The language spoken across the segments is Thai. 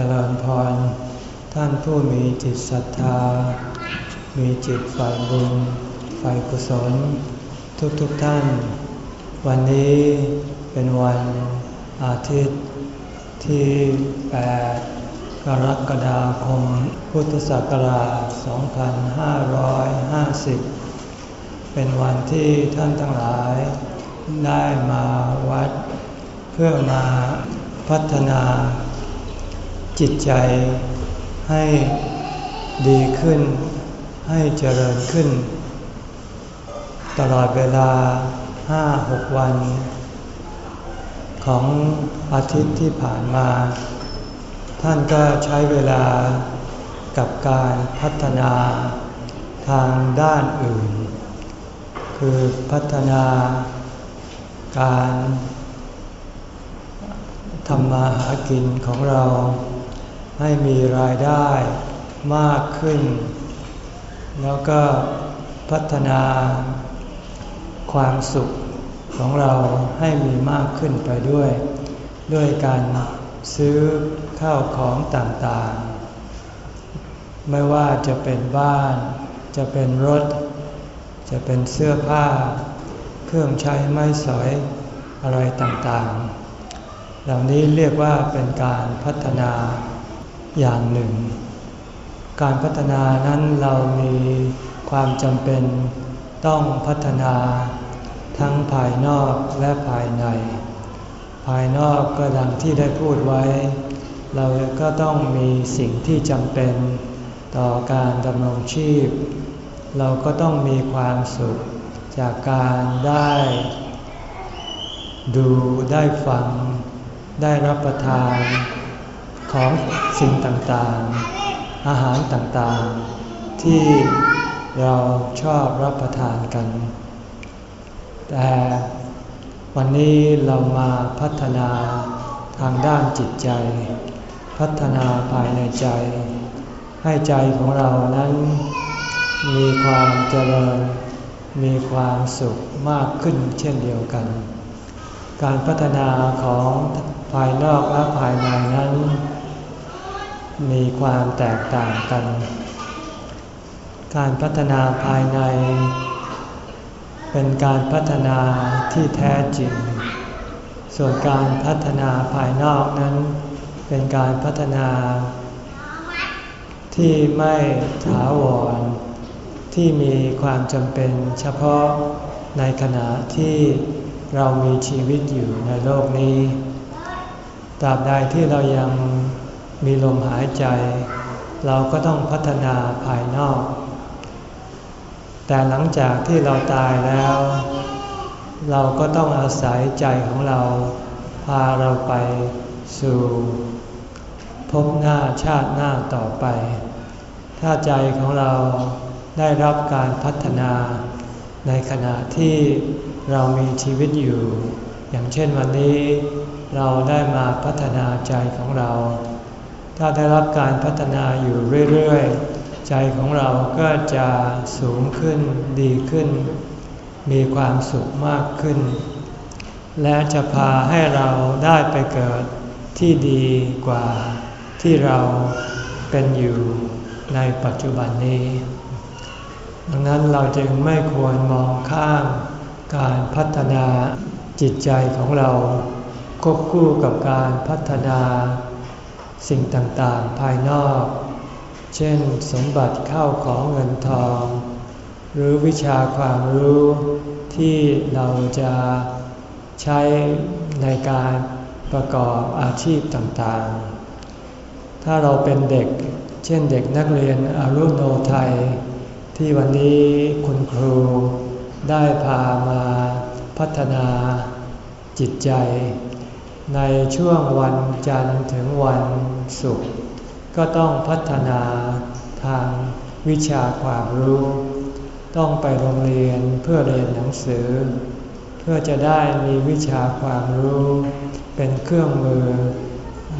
จริญพร ท่านผู้มีจิตศรัทธา มีจิตฝ่ายบุญฝ่ายกุศล ทุกๆทท่าน วันนี้เป็นวันอาทิตย์ที่ 8 กรกฎาคม พุทธศักราช 2550 เป็นวันที่ท่านทั้งหลายได้มาวัด เพื่อมาพัฒนา จิตใจให้ดีขึ้น ให้เจริญขึ้น ตลอดเวลาห้าหกวัน ของอาทิตย์ที่ผ่านมา ท่านก็ใช้เวลากับการพัฒนาทางด้านอื่น คือพัฒนาการทำมาหากินของเรา ให้มีรายได้มากขึ้น แล้วก็พัฒนาความสุขของเราให้มีมากขึ้นไปด้วย ด้วยการซื้อข้าวของต่างๆ ไม่ว่าจะเป็นบ้าน จะเป็นรถ จะเป็นเสื้อผ้า เครื่องใช้ไม้สอยอะไรต่างๆ เหล่านี้เรียกว่าเป็นการพัฒนา อย่างหนึ่ง การพัฒนานั้นเรามีความจำเป็นต้องพัฒนาทั้งภายนอกและภายใน ภายนอกก็ดังที่ได้พูดไว้ เราก็ต้องมีสิ่งที่จำเป็นต่อการดำรงชีพ เราก็ต้องมีความสุขจากการได้ ดูได้ฟัง ได้รับประทาน ของสิ่งต่างๆ อาหารต่างๆ ที่เราชอบรับประทานกัน แต่วันนี้เรามาพัฒนาทางด้านจิตใจ พัฒนาภายในใจ ให้ใจของเรานั้น มีความเจริญ มีความสุขมากขึ้นเช่นเดียวกัน การพัฒนาของภายนอกและภายในนั้น มีความแตกต่างกัน การพัฒนาภายใน เป็นการพัฒนาที่แท้จริง ส่วนการพัฒนาภายนอกนั้น เป็นการพัฒนา ที่ไม่ถาวร ที่มีความจำเป็นเฉพาะในขณะที่เรามีชีวิตอยู่ในโลกนี้ ตราบใดที่เรายัง มีลมหายใจ เราก็ต้องพัฒนาภายนอก แต่หลังจากที่เราตายแล้ว เราก็ต้องอาศัยใจของเรา พาเราไปสู่พบหน้าชาติหน้าต่อไป ถ้าใจของเราได้รับการพัฒนาในขณะที่เรามีชีวิตอยู่ อย่างเช่นวันนี้เราได้มาพัฒนาใจของเรา ถ้าได้รับการพัฒนาอยู่เรื่อยๆ ใจของเราก็จะสูงขึ้นดีขึ้น มีความสุขมากขึ้น และจะพาให้เราได้ไปเกิดที่ดีกว่าที่เราเป็นอยู่ในปัจจุบันนี้ ดังนั้นเราจึงไม่ควรมองข้ามการพัฒนาจิตใจของเราควบคู่กับการพัฒนา สิ่งต่างๆภายนอก เช่นสมบัติเข้าของเงินทอง หรือวิชาความรู้ที่เราจะใช้ในการประกอบอาชีพต่างๆ ถ้าเราเป็นเด็ก เช่นเด็กนักเรียนอารุโนไทย ที่วันนี้คุณครูได้พามาพัฒนาจิตใจ ในช่วงวันจันทร์ถึงวันศุกร์ก็ต้องพัฒนาทางวิชาความรู้ ต้องไปโรงเรียนเพื่อเรียนหนังสือ เพื่อจะได้มีวิชาความรู้ เป็นเครื่องมือ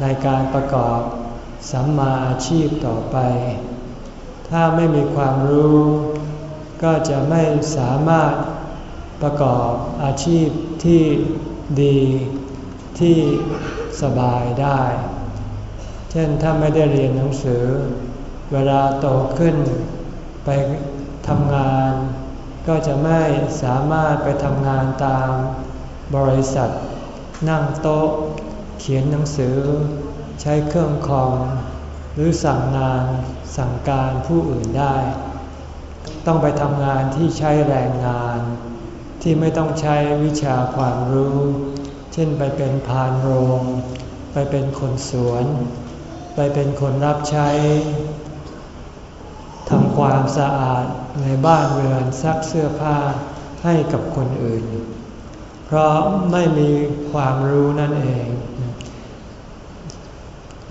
ในการประกอบสัมมาอาชีพต่อไป ถ้าไม่มีความรู้ ก็จะไม่สามารถประกอบอาชีพที่ดี ที่สบายได้ เช่นถ้าไม่ได้เรียนหนังสือ เวลาโตขึ้นไปทำงาน ก็จะไม่สามารถไปทำงานตามบริษัท นั่งโต๊ะ เขียนหนังสือ ใช้เครื่องคอมหรือสั่งงานสั่งการผู้อื่นได้ ต้องไปทำงานที่ใช้แรงงาน ที่ไม่ต้องใช้วิชาความรู้ เช่นไปเป็นพานโรง ไปเป็นคนสวน ไปเป็นคนรับใช้ทำความสะอาดในบ้านเรือนซักเสื้อผ้าให้กับคนอื่น เพราะไม่มีความรู้นั่นเอง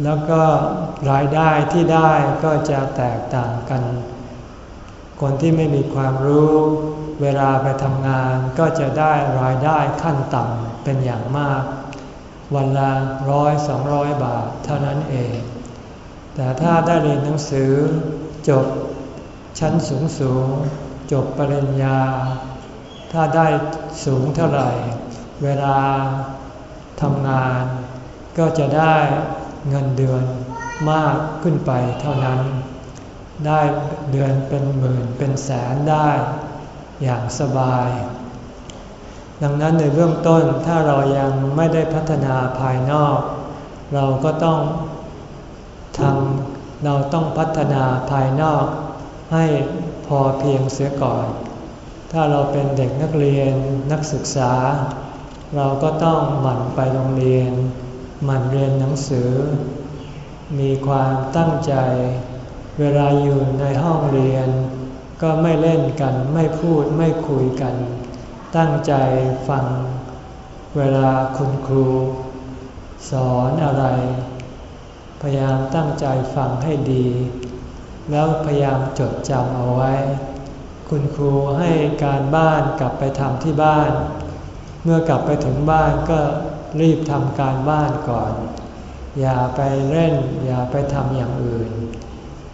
แล้วก็รายได้ที่ได้ก็จะแตกต่างกัน คนที่ไม่มีความรู้ เวลาไปทำงานก็จะได้รายได้ขั้นต่ำเป็นอย่างมาก วันละร้อยสองร้อยบาทเท่านั้นเอง แต่ถ้าได้เรียนหนังสือจบชั้นสูงสูงจบปริญญา ถ้าได้สูงเท่าไหร่ เวลาทำงาน ก็จะได้เงินเดือนมากขึ้นไปเท่านั้น ได้เดือนเป็นหมื่นเป็นแสนได้ อย่างสบาย ดังนั้นในเบื้องต้นถ้าเรายังไม่ได้พัฒนาภายนอก เราก็ต้องทำเราต้องพัฒนาภายนอกให้พอเพียงเสียก่อน ถ้าเราเป็นเด็กนักเรียนนักศึกษา เราก็ต้องหมั่นไปโรงเรียน หมั่นเรียนหนังสือ มีความตั้งใจ เวลาอยู่ในห้องเรียน ก็ไม่เล่นกันไม่พูดไม่คุยกัน ตั้งใจฟังเวลาคุณครู สอนอะไร พยายามตั้งใจฟังให้ดี แล้วพยายามจดจำเอาไว้ คุณครูให้การบ้านกลับไปทำที่บ้าน เมื่อกลับไปถึงบ้านก็รีบทำการบ้านก่อน อย่าไปเล่น อย่าไปทำอย่างอื่น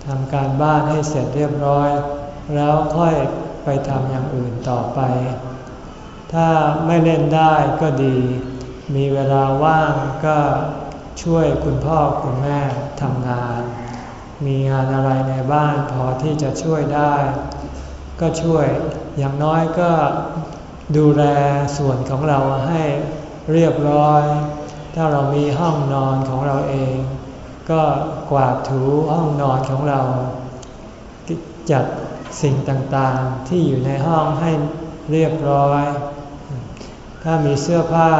ทำการบ้านให้เสร็จเรียบร้อย แล้วค่อยไปทำอย่างอื่นต่อไป ถ้าไม่เล่นได้ก็ดี มีเวลาว่างก็ช่วยคุณพ่อคุณแม่ทำงาน มีงานอะไรในบ้านพอที่จะช่วยได้ ก็ช่วยอย่างน้อยก็ดูแลส่วนของเราให้เรียบร้อย ถ้าเรามีห้องนอนของเราเอง ก็กวาดถูห้องนอนของเรา จัด สิ่งต่างๆที่อยู่ในห้องให้เรียบร้อย ถ้ามีเสื้อผ้า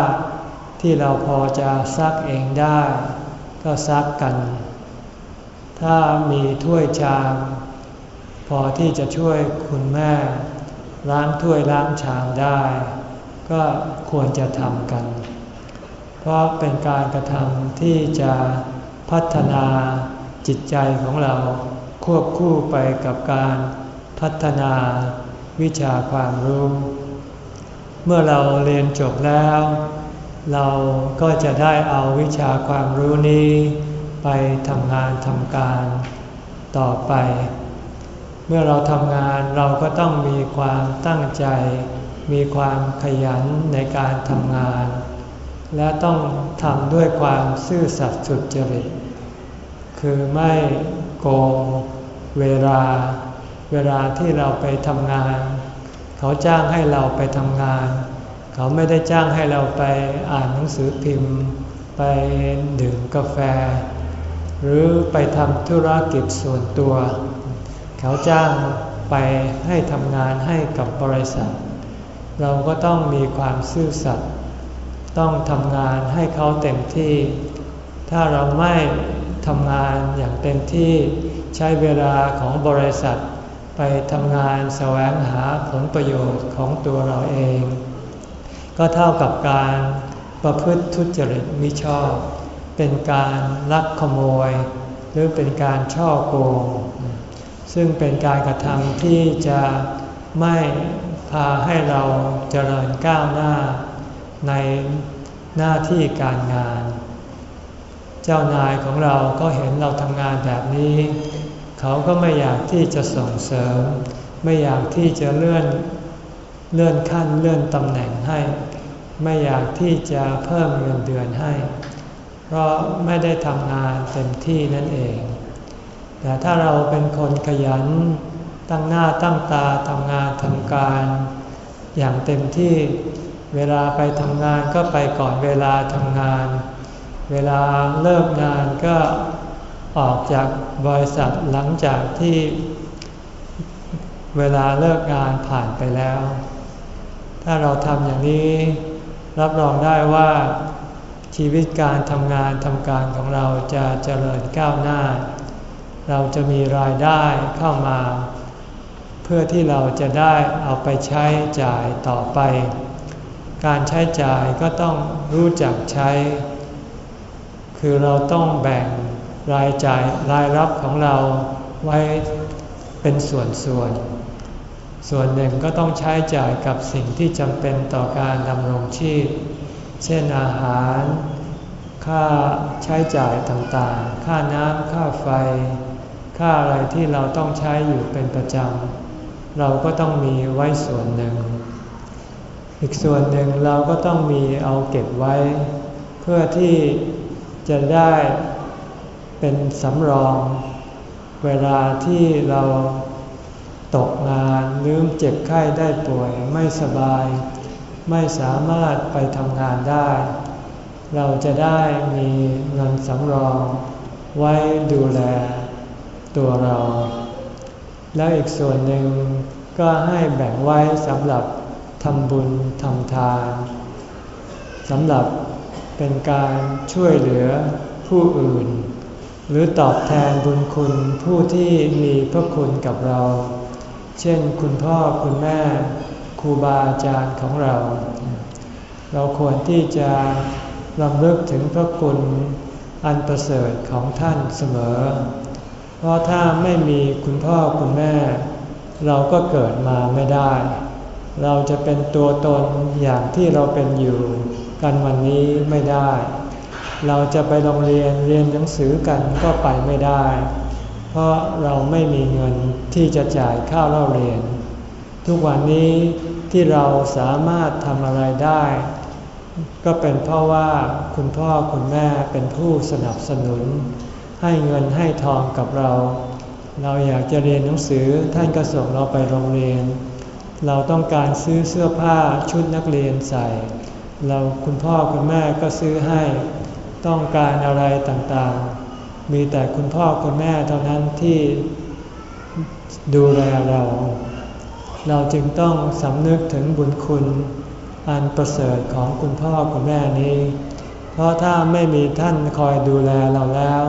ที่เราพอจะซักเองได้ ก็ซักกัน ถ้ามีถ้วยชามพอที่จะช่วยคุณแม่ ล้างถ้วยล้างชามได้ ก็ควรจะทำกัน เพราะเป็นการกระทำที่จะพัฒนาจิตใจของเราควบคู่ไปกับการ พัฒนาวิชาความรู้ เมื่อเราเรียนจบแล้ว เราก็จะได้เอาวิชาความรู้นี้ ไปทำงานทำการต่อไป เมื่อเราทำงานเราก็ต้องมีความตั้งใจ มีความขยันในการทำงาน และต้องทำด้วยความซื่อสัตย์สุจริต คือไม่โกงเวลา เวลาที่เราไปทำงาน เขาจ้างให้เราไปทำงาน เขาไม่ได้จ้างให้เราไปอ่านหนังสือพิมพ์ ไปดื่มกาแฟ หรือไปทำธุรกิจส่วนตัว เขาจ้างไปให้ทำงานให้กับบริษัท เราก็ต้องมีความซื่อสัตย์ต้องทำงานให้เขาเต็มที่ ถ้าเราไม่ทำงานอย่างเต็มที่ใช้เวลาของบริษัท ไปทำงานแสวงหาผลประโยชน์ของตัวเราเอง ก็เท่ากับการประพฤติทุจริตมิชอบ เป็นการลักขโมย หรือเป็นการช่อโกง ซึ่งเป็นการกระทำที่จะไม่พาให้เราเจริญก้าวหน้าในหน้าที่การงาน เจ้านายของเราก็เห็นเราทำงานแบบนี้ เขาก็ไม่อยากที่จะส่งเสริม ไม่อยากที่จะเลื่อนเลื่อนขั้นเลื่อนตำแหน่งให้ ไม่อยากที่จะเพิ่มเงินเดือนให้ เพราะไม่ได้ทำงานเต็มที่นั่นเอง แต่ถ้าเราเป็นคนขยันตั้งหน้าตั้งตาทำงานทำการ อย่างเต็มที่เวลาไปทำงานก็ไปก่อนเวลาทำงาน เวลาเลิกงานก็ ออกจากบริษัทหลังจากที่เวลาเลิกงานผ่านไปแล้ว ถ้าเราทำอย่างนี้ รับรองได้ว่าชีวิตการทำงานทำการของเราจะเจริญก้าวหน้า เราจะมีรายได้เข้ามา เพื่อที่เราจะได้เอาไปใช้จ่ายต่อไป การใช้จ่ายก็ต้องรู้จักใช้ คือเราต้องแบ่ง รายจ่ายรายรับของเราไว้เป็นส่วนส่วน ส่วนหนึ่งก็ต้องใช้จ่ายกับสิ่งที่จำเป็นต่อการดำรงชีพ เช่นอาหาร ค่าใช้จ่ายต่างๆ ค่าน้ำค่าไฟ ค่าอะไรที่เราต้องใช้อยู่เป็นประจำ เราก็ต้องมีไว้ส่วนหนึ่ง อีกส่วนหนึ่งเราก็ต้องมีเอาเก็บไว้ เพื่อที่จะได้ เป็นสำรอง เวลาที่เราตกงานหรือเจ็บไข้ได้ป่วยไม่สบาย ไม่สามารถไปทำงานได้ เราจะได้มีเงินสำรอง ไว้ดูแลตัวเรา แล้วอีกส่วนหนึ่งก็ให้แบ่งไว้สำหรับทำบุญทำทานสำหรับเป็นการช่วยเหลือผู้อื่น หรือตอบแทนบุญคุณผู้ที่มีพระคุณกับเรา เช่นคุณพ่อคุณแม่ครูบาอาจารย์ของเรา เราควรที่จะลำลึกถึงพระคุณอันประเสริฐของท่านเสมอ เพราะถ้าไม่มีคุณพ่อคุณแม่ เราก็เกิดมาไม่ได้ เราจะเป็นตัวตนอย่างที่เราเป็นอยู่ กันวันนี้ไม่ได้ เราจะไปโรงเรียนเรียนหนังสือกันก็ไปไม่ได้ เพราะเราไม่มีเงินที่จะจ่ายค่าเล่าเรียน ทุกวันนี้ที่เราสามารถทำอะไรได้ ก็เป็นเพราะว่าคุณพ่อคุณแม่เป็นผู้สนับสนุน ให้เงินให้ทองกับเรา เราอยากจะเรียนหนังสือท่านก็ส่งเราไปโรงเรียน เราต้องการซื้อเสื้อผ้าชุดนักเรียนใส่ เราคุณพ่อคุณแม่ก็ซื้อให้ ต้องการอะไรต่างๆ มีแต่คุณพ่อคุณแม่เท่านั้นที่ดูแลเรา เราจึงต้องสำนึกถึงบุญคุณอันประเสริฐของคุณพ่อคุณแม่นี้ เพราะถ้าไม่มีท่านคอยดูแลเราแล้ว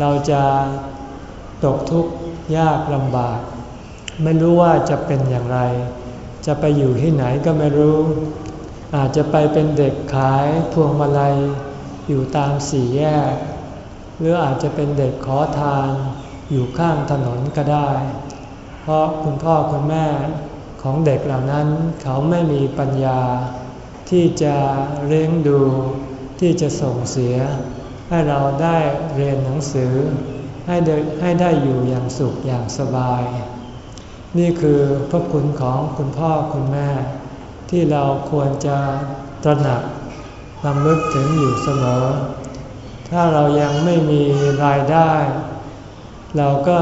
เราจะตกทุกข์ยากลำบาก ไม่รู้ว่าจะเป็นอย่างไร จะไปอยู่ที่ไหนก็ไม่รู้ อาจจะไปเป็นเด็กขายพวงมาลัย อยู่ตามสี่แยก หรืออาจจะเป็นเด็กขอทานอยู่ข้างถนนก็ได้ เพราะคุณพ่อคุณแม่ของเด็กเหล่านั้นเขาไม่มีปัญญา ที่จะเลี้ยงดูที่จะส่งเสีย ให้เราได้เรียนหนังสือ ให้ได้ให้ได้อยู่อย่างสุขอย่างสบาย นี่คือพระคุณของคุณพ่อคุณแม่ ที่เราควรจะตระหนัก ลำลึกถึงอยู่เสมอ ถ้าเรายังไม่มีรายได้ เราก็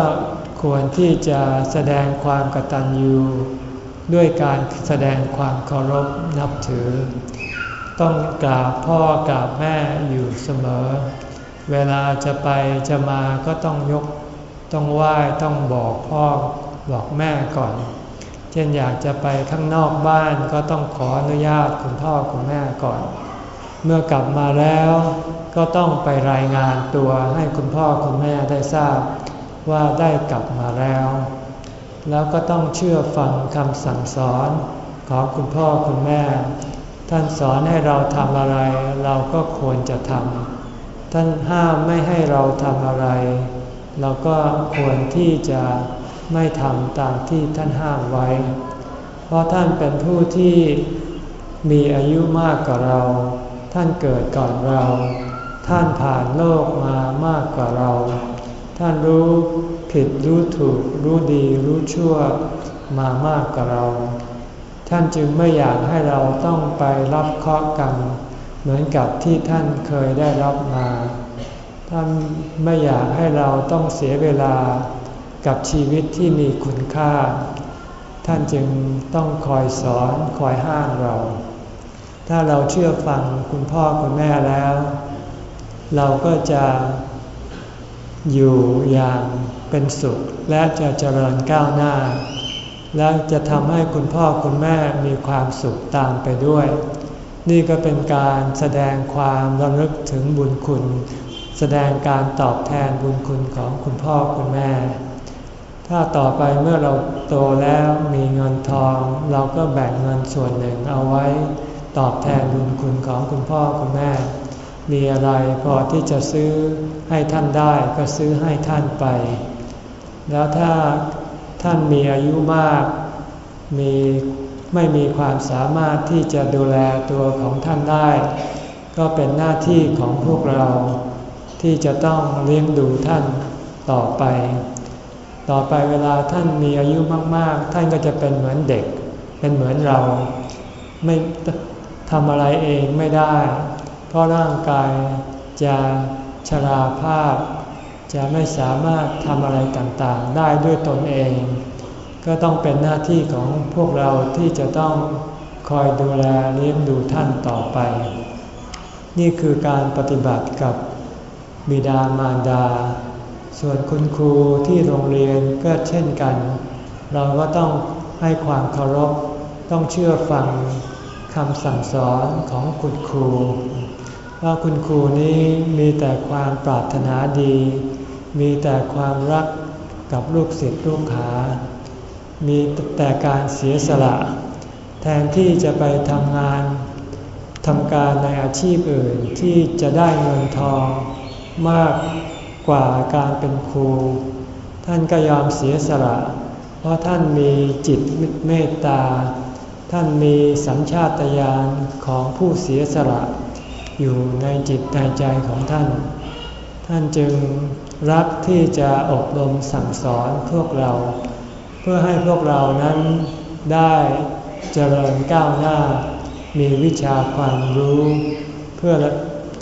ควรที่จะแสดงความกตัญญูด้วยการแสดงความเคารพนับถือ ต้องกราบพ่อกราบแม่อยู่เสมอ เวลาจะไปจะมาก็ต้องยก ต้องไหว้ต้องบอกพ่อบอกแม่ก่อน เช่นอยากจะไปข้างนอกบ้านก็ต้องขออนุญาตคุณพ่อคุณแม่ก่อน เมื่อกลับมาแล้วก็ต้องไปรายงานตัวให้คุณพ่อคุณแม่ได้ทราบว่าได้กลับมาแล้ว แล้วก็ต้องเชื่อฟังคำสั่งสอนของคุณพ่อคุณแม่ ท่านสอนให้เราทำอะไร เราก็ควรจะทำท่านห้ามไม่ให้เราทำอะไร เราก็ควรที่จะไม่ทำตามที่ท่านห้ามไว้ เพราะท่านเป็นผู้ที่มีอายุมากกว่าเรา ท่านเกิดก่อนเรา ท่านผ่านโลกมามากกว่าเรา ท่านรู้ผิดรู้ถูก รู้ดีรู้ชั่วมามากกว่าเรา ท่านจึงไม่อยากให้เราต้องไปรับเคราะห์กรรมเหมือนกับที่ท่านเคยได้รับมา ท่านไม่อยากให้เราต้องเสียเวลากับชีวิตที่มีคุณค่า ท่านจึงต้องคอยสอนคอยห้ามเรา ถ้าเราเชื่อฟังคุณพ่อคุณแม่แล้ว เราก็จะอยู่อย่างเป็นสุขและจะเจริญก้าวหน้า และจะทำให้คุณพ่อคุณแม่มีความสุขตามไปด้วย นี่ก็เป็นการแสดงความระลึกถึงบุญคุณ แสดงการตอบแทนบุญคุณของคุณพ่อคุณแม่ ถ้าต่อไปเมื่อเราโตแล้วมีเงินทอง เราก็แบ่งเงินส่วนหนึ่งเอาไว้ ตอบแทนบุญคุณของคุณพ่อคุณแม่ มีอะไรพอที่จะซื้อให้ท่านได้ก็ซื้อให้ท่านไป แล้วถ้าท่านมีอายุมาก มีไม่มีความสามารถที่จะดูแลตัวของท่านได้ ก็เป็นหน้าที่ของพวกเรา ที่จะต้องเลี้ยงดูท่านต่อไป ต่อไปเวลาท่านมีอายุมาก ๆ ท่านก็จะเป็นเหมือนเด็ก เป็นเหมือนเรา ไม่ ทำอะไรเองไม่ได้ เพราะร่างกายจะชราภาพ จะไม่สามารถทำอะไรต่างๆ ได้ด้วยตนเอง ก็ต้องเป็นหน้าที่ของพวกเราที่จะต้องคอยดูแลเลี้ยงดูท่านต่อไป นี่คือการปฏิบัติกับบิดามารดา ส่วนคุณครูที่โรงเรียนก็เช่นกัน เราก็ต้องให้ความเคารพ ต้องเชื่อฟัง คำสั่งสอนของคุณครู ว่าคุณครูนี้มีแต่ความปรารถนาดี มีแต่ความรักกับลูกศิษย์ลูกหา มีแต่การเสียสละ แทนที่จะไปทำงานทำการในอาชีพอื่นที่จะได้เงินทองมากกว่าการเป็นครู ท่านก็ยอมเสียสละ เพราะท่านมีจิตเมตตา ท่านมีสัญชาตญาณของผู้เสียสละอยู่ในจิตในใจของท่าน ท่านจึงรักที่จะอบรมสั่งสอนพวกเรา เพื่อให้พวกเรานั้นได้เจริญก้าวหน้า มีวิชาความรู้ เพื่อ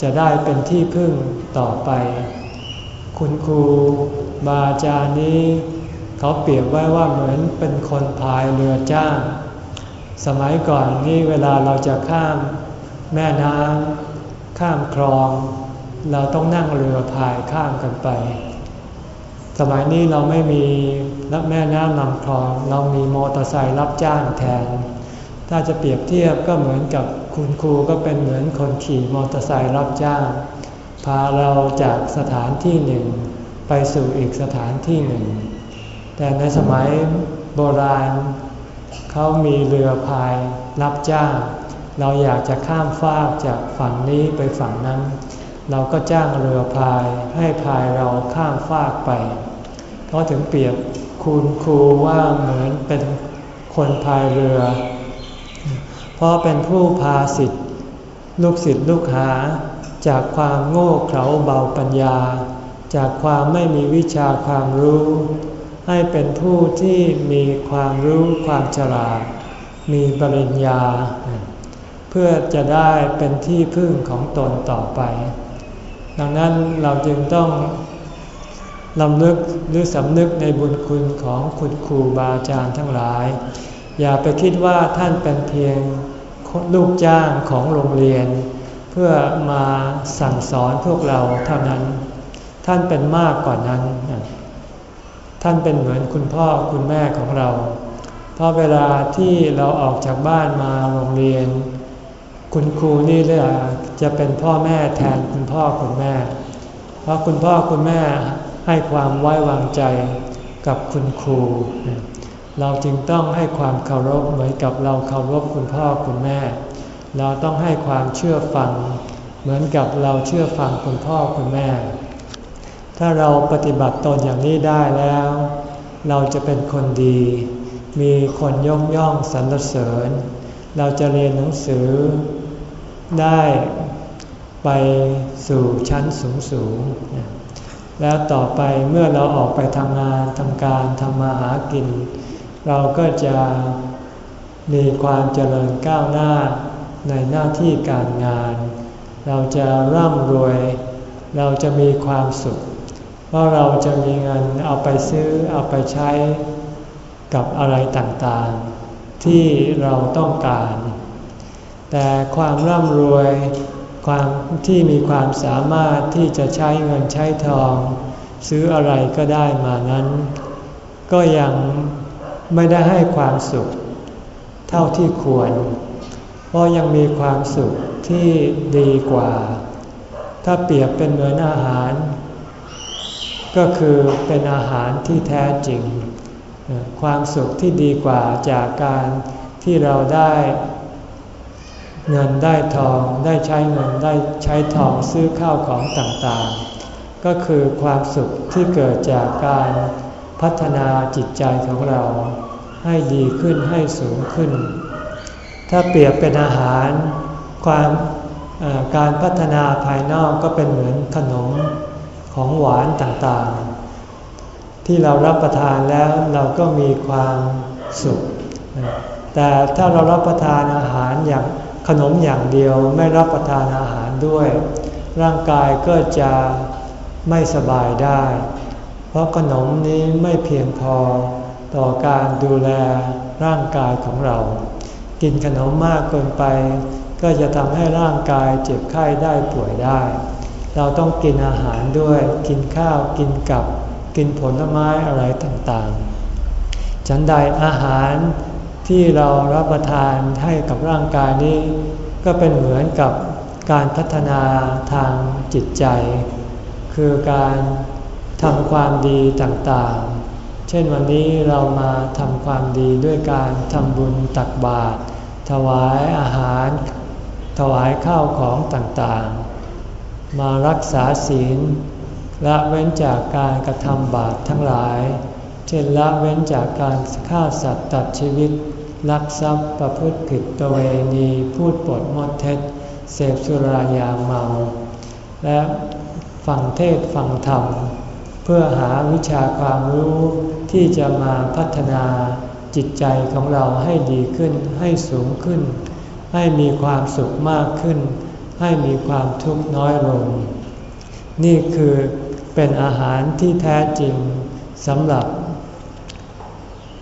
จะได้เป็นที่พึ่งต่อไป คุณครูบาอาจารย์นี้ เขาเปรียบไว้ว่าเหมือนเป็นคนพายเรือจ้าง สมัยก่อนนี่เวลาเราจะข้ามแม่น้ำข้ามคลอง เราต้องนั่งเรือพายข้ามกันไป สมัยนี้เราไม่มีรับแม่น้ำลำคลอง เรามีมอเตอร์ไซค์รับจ้างแทน ถ้าจะเปรียบเทียบก็เหมือนกับคุณครูก็เป็นเหมือนคนขี่มอเตอร์ไซค์รับจ้าง พาเราจากสถานที่หนึ่ง ไปสู่อีกสถานที่หนึ่ง แต่ในสมัยโบราณ เขามีเรือพายรับจ้าง เราอยากจะข้ามฟากจากฝั่งนี้ไปฝั่งนั้น เราก็จ้างเรือพายให้พายเราข้ามฟากไป เพราะถึงเปรียบคุณครูว่าเหมือนเป็นคนพายเรือ เพราะเป็นผู้พาสิทธิ์ลูกศิษย์ลูกหา จากความโง่เขลาเบาปัญญา จากความไม่มีวิชาความรู้ ให้เป็นผู้ที่มีความรู้ความฉลาด มีปริญญา เพื่อจะได้เป็นที่พึ่งของตนต่อไป ดังนั้นเราจึงต้องลำลึกหรือสำนึกในบุญคุณของคุณครูบาอาจารย์ทั้งหลาย อย่าไปคิดว่าท่านเป็นเพียงลูกจ้างของโรงเรียน เพื่อมาสั่งสอนพวกเราเท่านั้น ท่านเป็นมากกว่านั้น ท่านเป็นเหมือนคุณพ่อคุณแม่ของเรา เพราะเวลาที่เราออกจากบ้านมาโรงเรียน คุณครูนี่เลยจะเป็นพ่อแม่แทนคุณพ่อคุณแม่ เพราะคุณพ่อคุณแม่ให้ความไว้วางใจกับคุณครู เราจึงต้องให้ความเคารพเหมือนกับเราเคารพคุณพ่อคุณแม่ เราต้องให้ความเชื่อฟัง เหมือนกับเราเชื่อฟังคุณพ่อคุณแม่ ถ้าเราปฏิบัติตนอย่างนี้ได้แล้ว เราจะเป็นคนดี มีคนย่องย่องสรรเสริญ เราจะเรียนหนังสือได้ไปสู่ชั้นสูงสูงแล้วต่อไปเมื่อเราออกไปทำงานทำการทำมาหากิน เราก็จะมีความเจริญก้าวหน้าในหน้าที่การงาน เราจะร่ำรวย เราจะมีความสุข เพราะเราจะมีเงินเอาไปซื้อเอาไปใช้กับอะไรต่างๆ ที่เราต้องการ แต่ความร่ำรวยความที่มีความสามารถที่จะใช้เงินใช้ทอง ซื้ออะไรก็ได้มานั้น ก็ยังไม่ได้ให้ความสุข เท่าที่ควร เพราะยังมีความสุขที่ดีกว่า ถ้าเปรียบเป็นเหมือนอาหาร ก็คือเป็นอาหารที่แท้จริง ความสุขที่ดีกว่าจากการที่เราได้เงินได้ทองได้ใช้เงินได้ใช้ทองซื้อข้าวของต่างๆ ก็คือความสุขที่เกิดจากการพัฒนาจิตใจของเรา ให้ดีขึ้นให้สูงขึ้น ถ้าเปรียบเป็นอาหาร ความการพัฒนาภายนอกก็เป็นเหมือนขนม ของหวานต่างๆ ที่เรารับประทานแล้วเราก็มีความสุข แต่ถ้าเรารับประทานอาหารอย่างขนมอย่างเดียวไม่รับประทานอาหารด้วย ร่างกายก็จะไม่สบายได้ เพราะขนมนี้ไม่เพียงพอต่อการดูแลร่างกายของเรา กินขนมมากเกินไป ก็จะทำให้ร่างกายเจ็บไข้ได้ป่วยได้ เราต้องกินอาหารด้วย กินข้าวกินกับ กินผลไม้อะไรต่างๆ ฉันใดอาหารที่เรารับประทานให้กับร่างกายนี้ ก็เป็นเหมือนกับการพัฒนาทางจิตใจ คือการทำความดีต่างๆ เช่นวันนี้เรามาทำความดีด้วยการทำบุญตักบาตรถวายอาหาร ถวายข้าวของต่างๆ มารักษาศีลละเว้นจากการกระทำบาปทั้งหลาย เช่นละเว้นจากการฆ่าสัตว์ตัดชีวิต ลักทรัพย์ประพฤติผิดตัวเวณีพูดปดมดเท็จ เสพสุรายาเมา และฟังเทศฟังธรรม เพื่อหาวิชาความรู้ที่จะมาพัฒนาจิตใจของเราให้ดีขึ้นให้สูงขึ้น ให้มีความสุขมากขึ้น ให้มีความทุกข์น้อยลง นี่คือเป็นอาหารที่แท้จริงสำหรับ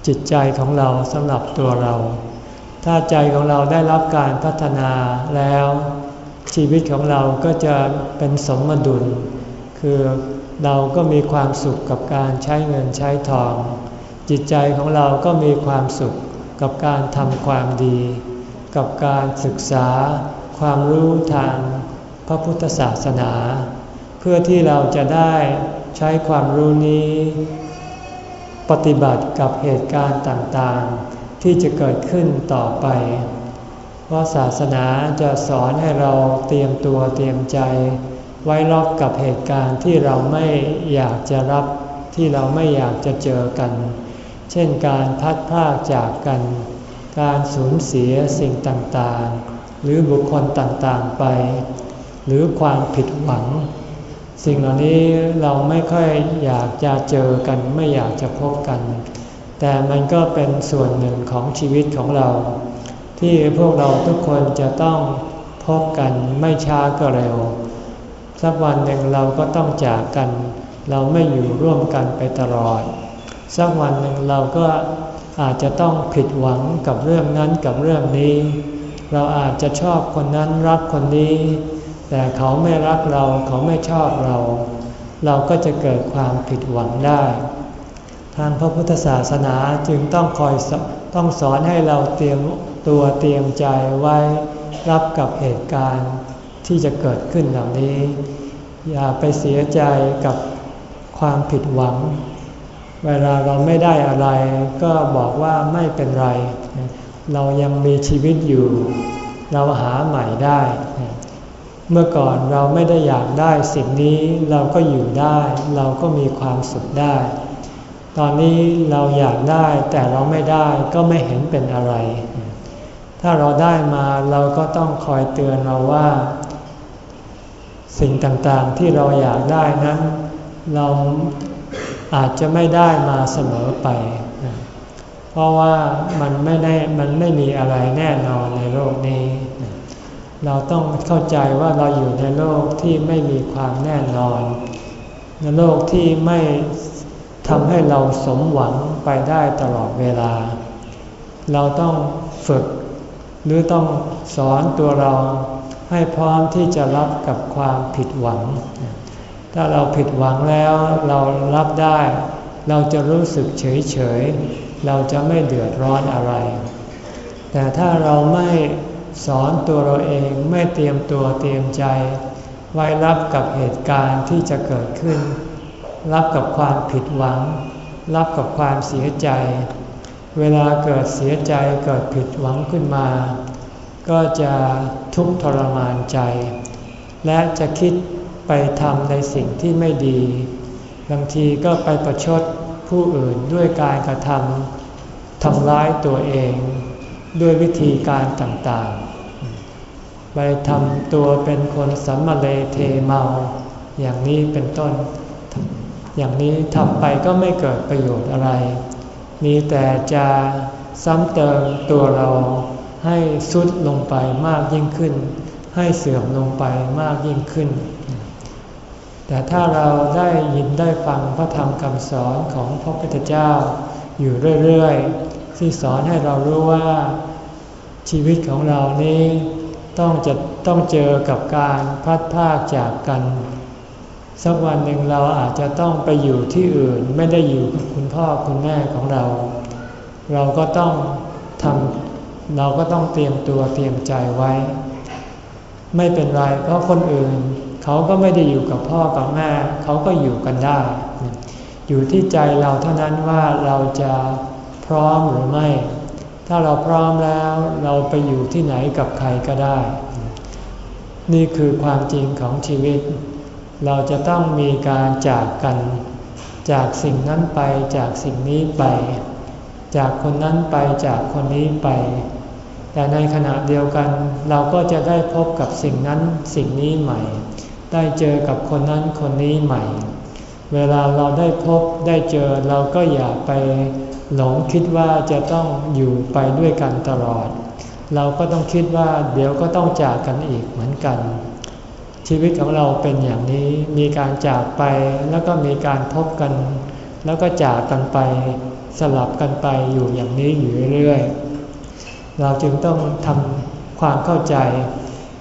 จิตใจของเราสำหรับตัวเรา ถ้าใจของเราได้รับการพัฒนาแล้ว ชีวิตของเราก็จะเป็นสมดุล คือเราก็มีความสุขกับการใช้เงินใช้ทอง จิตใจของเราก็มีความสุขกับการทำความดี กับการศึกษา ความรู้ทางพระพุทธศาสนา เพื่อที่เราจะได้ใช้ความรู้นี้ ปฏิบัติกับเหตุการณ์ต่างๆ ที่จะเกิดขึ้นต่อไป เพราะศาสนาจะสอนให้เราเตรียมตัวเตรียมใจ ไว้รับกับเหตุการณ์ที่เราไม่อยากจะรับที่เราไม่อยากจะเจอกัน เช่นการพัดพากจากกัน การสูญเสียสิ่งต่างๆ หรือบุคคลต่างๆไป หรือความผิดหวัง สิ่งเหล่านี้เราไม่ค่อยอยากจะเจอกันไม่อยากจะพบกัน แต่มันก็เป็นส่วนหนึ่งของชีวิตของเรา ที่พวกเราทุกคนจะต้องพบกันไม่ช้าก็เร็ว สักวันหนึ่งเราก็ต้องจากกัน เราไม่อยู่ร่วมกันไปตลอด สักวันหนึ่งเราก็อาจจะต้องผิดหวังกับเรื่องนั้นกับเรื่องนี้ เราอาจจะชอบคนนั้นรักคนนี้ แต่เขาไม่รักเราเขาไม่ชอบเรา เราก็จะเกิดความผิดหวังได้ ทางพระพุทธศาสนาจึงต้องคอยต้องสอนให้เราเตรียมตัวเตรียมใจไว้รับกับเหตุการณ์ที่จะเกิดขึ้นเหล่านี้ อย่าไปเสียใจกับความผิดหวัง เวลาเราไม่ได้อะไรก็บอกว่าไม่เป็นไร เรายังมีชีวิตอยู่ เราหาใหม่ได้ เมื่อก่อนเราไม่ได้อยากได้สิ่งนี้เราก็อยู่ได้ เราก็มีความสุขได้ ตอนนี้เราอยากได้แต่เราไม่ได้ก็ไม่เห็นเป็นอะไร ถ้าเราได้มาเราก็ต้องคอยเตือนเราว่า สิ่งต่างๆที่เราอยากได้นั้น เราอาจจะไม่ได้มาเสมอไป เพราะว่ามันไม่ได้มันไม่มีอะไรแน่นอนในโลกนี้ เราต้องเข้าใจว่าเราอยู่ในโลกที่ไม่มีความแน่นอน ในโลกที่ไม่ทำให้เราสมหวังไปได้ตลอดเวลา เราต้องฝึก หรือต้องสอนตัวเราให้พร้อมที่จะรับกับความผิดหวัง ถ้าเราผิดหวังแล้วเรารับได้ เราจะรู้สึกเฉยเฉย เราจะไม่เดือดร้อนอะไร แต่ถ้าเราไม่สอนตัวเราเองไม่เตรียมตัวเตรียมใจ ไว้รับกับเหตุการณ์ที่จะเกิดขึ้น รับกับความผิดหวัง รับกับความเสียใจ เวลาเกิดเสียใจเกิดผิดหวังขึ้นมา ก็จะทุกข์ทรมานใจ และจะคิดไปทำในสิ่งที่ไม่ดี บางทีก็ไปประชด ผู้อื่นด้วยการกระทำทำร้ายตัวเอง ด้วยวิธีการต่างๆ ไปทำตัวเป็นคนสัมมาเลเทเมา อย่างนี้เป็นต้น อย่างนี้ทำไปก็ไม่เกิดประโยชน์อะไร มีแต่จะซ้ำเติมตัวเราให้สุดลงไปมากยิ่งขึ้น ให้เสื่อมลงไปมากยิ่งขึ้น แต่ถ้าเราได้ยินได้ฟังพระธรรมคำสอนของพระพุทธเจ้าอยู่เรื่อยๆ ที่สอนให้เรารู้ว่าชีวิตของเรานี้ต้องจะต้องเจอกับการพัดพากจากกัน สักวันหนึ่งเราอาจจะต้องไปอยู่ที่อื่นไม่ได้อยู่กับคุณพ่อคุณแม่ของเรา เราก็ต้องทำเราก็ต้องเตรียมตัวเตรียมใจไว้ ไม่เป็นไรเพราะคนอื่น เขาก็ไม่ได้อยู่กับพ่อกับแม่ เขาก็อยู่กันได้ อยู่ที่ใจเราเท่านั้นว่าเราจะพร้อมหรือไม่ ถ้าเราพร้อมแล้วเราไปอยู่ที่ไหนกับใครก็ได้ นี่คือความจริงของชีวิต เราจะต้องมีการจากกัน จากสิ่งนั้นไปจากสิ่งนี้ไป จากคนนั้นไปจากคนนี้ไปแต่ในขณะเดียวกันเราก็จะได้พบกับสิ่งนั้นสิ่งนี้ใหม่ ได้เจอกับคนนั้นคนนี้ใหม่ เวลาเราได้พบได้เจอเราก็อย่าไปหลงคิดว่าจะต้องอยู่ไปด้วยกันตลอด เราก็ต้องคิดว่าเดี๋ยวก็ต้องจากกันอีกเหมือนกัน ชีวิตของเราเป็นอย่างนี้มีการจากไปแล้วก็มีการพบกัน แล้วก็จากกันไปสลับกันไปอยู่อย่างนี้อยู่เรื่อยเราจึงต้องทำความเข้าใจ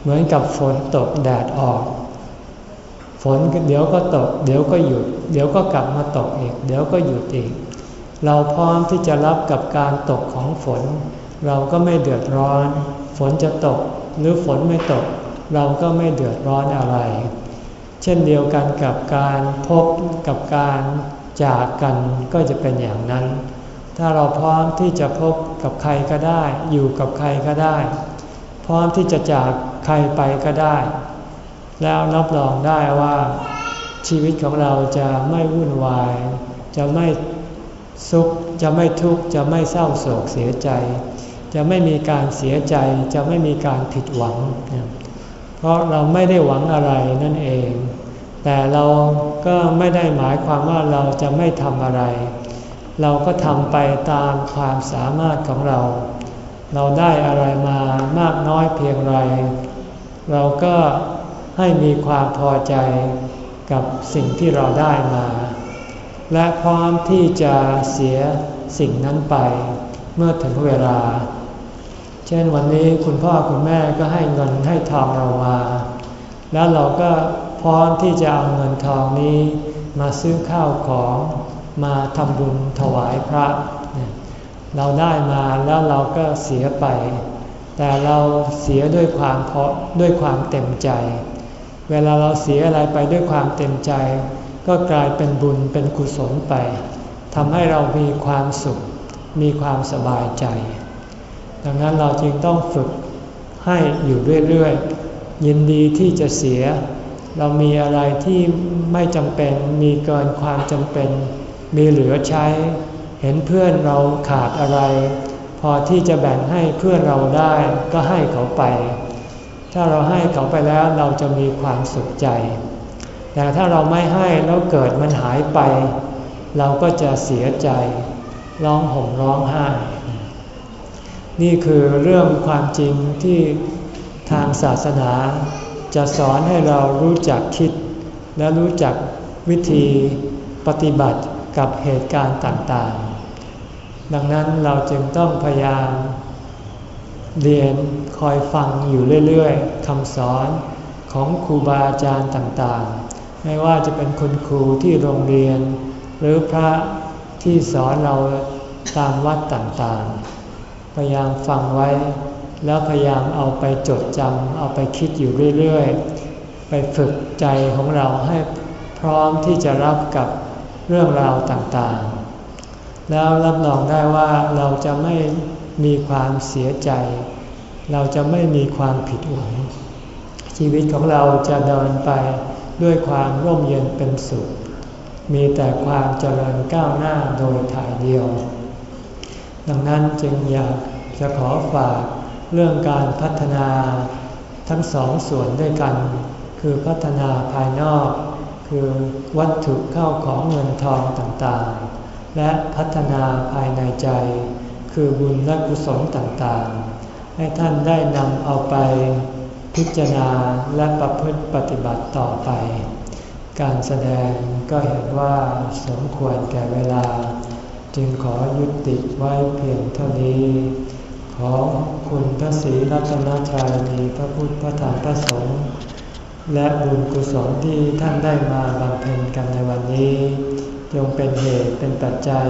เหมือนกับฝนตกแดดออก ฝนเดี๋ยวก็ตก เดี๋ยวก็หยุด เดี๋ยวก็กลับมาตกอีก เดี๋ยวก็หยุดอีก เราพร้อมที่จะรับกับการตกของฝน เราก็ไม่เดือดร้อน ฝนจะตกหรือฝนไม่ตก เราก็ไม่เดือดร้อนอะไร เช่นเดียวกันกับการพบกับการจากกันก็จะเป็นอย่างนั้น ถ้าเราพร้อมที่จะพบกับใครก็ได้ อยู่กับใครก็ได้ พร้อมที่จะจากใครไปก็ได้ แล้วรับรองได้ว่าชีวิตของเราจะไม่วุ่นวาย จะไม่สุข จะไม่ทุกข์ จะไม่เศร้าโศกเสียใจ จะไม่มีการเสียใจ จะไม่มีการผิดหวัง เพราะเราไม่ได้หวังอะไรนั่นเอง แต่เราก็ไม่ได้หมายความว่าเราจะไม่ทำอะไร เราก็ทำไปตามความสามารถของเรา เราได้อะไรมามากน้อยเพียงไร เราก็ ให้มีความพอใจกับสิ่งที่เราได้มา และพร้อมที่จะเสียสิ่งนั้นไปเมื่อถึงเวลา เช่นวันนี้คุณพ่อคุณแม่ก็ให้เงินให้ทองเรามา แล้วเราก็พร้อมที่จะเอาเงินทองนี้ มาซื้อข้าวของมาทำบุญถวายพระ เราได้มาแล้วเราก็เสียไป แต่เราเสียด้วยความเพราะด้วยความเต็มใจ เวลาเราเสียอะไรไปด้วยความเต็มใจ ก็กลายเป็นบุญเป็นกุศลไปทำให้เรามีความสุข มีความสบายใจ ดังนั้นเราจึงต้องฝึกให้อยู่เรื่อยๆยินดีที่จะเสีย เรามีอะไรที่ไม่จำเป็นมีเกินความจำเป็น มีเหลือใช้ เห็นเพื่อนเราขาดอะไร พอที่จะแบ่งให้เพื่อนเราได้ก็ให้เขาไป ถ้าเราให้เขาไปแล้วเราจะมีความสุขใจ แต่ถ้าเราไม่ให้แล้วเกิดมันหายไป เราก็จะเสียใจ ร้องห่มร้องไห้ นี่คือเรื่องความจริงที่ทางศาสนา จะสอนให้เรารู้จักคิด และรู้จักวิธีปฏิบัติกับเหตุการณ์ต่างๆ ดังนั้นเราจึงต้องพยายาม เรียนคอยฟังอยู่เรื่อยๆคำสอนของครูบาอาจารย์ต่างๆ ไม่ว่าจะเป็นคุณครูที่โรงเรียน หรือพระที่สอนเราตามวัดต่างๆ พยายามฟังไว้ แล้วพยายามเอาไปจดจำเอาไปคิดอยู่เรื่อยๆ ไปฝึกใจของเราให้พร้อมที่จะรับกับเรื่องราวต่างๆ แล้วรับรองได้ว่าเราจะไม่ มีความเสียใจ เราจะไม่มีความผิดหวัง ชีวิตของเราจะเดินไปด้วยความร่มเย็นเป็นสุข มีแต่ความเจริญก้าวหน้าโดยถ่ายเดียว ดังนั้นจึงอยากจะขอฝากเรื่องการพัฒนาทั้งสองส่วนด้วยกัน คือพัฒนาภายนอก คือวัตถุเข้าของเงินทองต่างๆ และพัฒนาภายในใจ คือบุญและกุศลต่างๆ ให้ท่านได้นำเอาไปพิจารณาและประพฤติปฏิบัติต่อไป การแสดงก็เห็นว่าสมควรแก่เวลา จึงขอยุติไว้เพียงเท่านี้ ขอคุณพระศรีรัตนตรัยมีพระพุทธพระธรรมพระสงฆ์และบุญกุศลที่ท่านได้มาบำเพ็ญกันในวันนี้ จงเป็นเหตุเป็นปัจจัย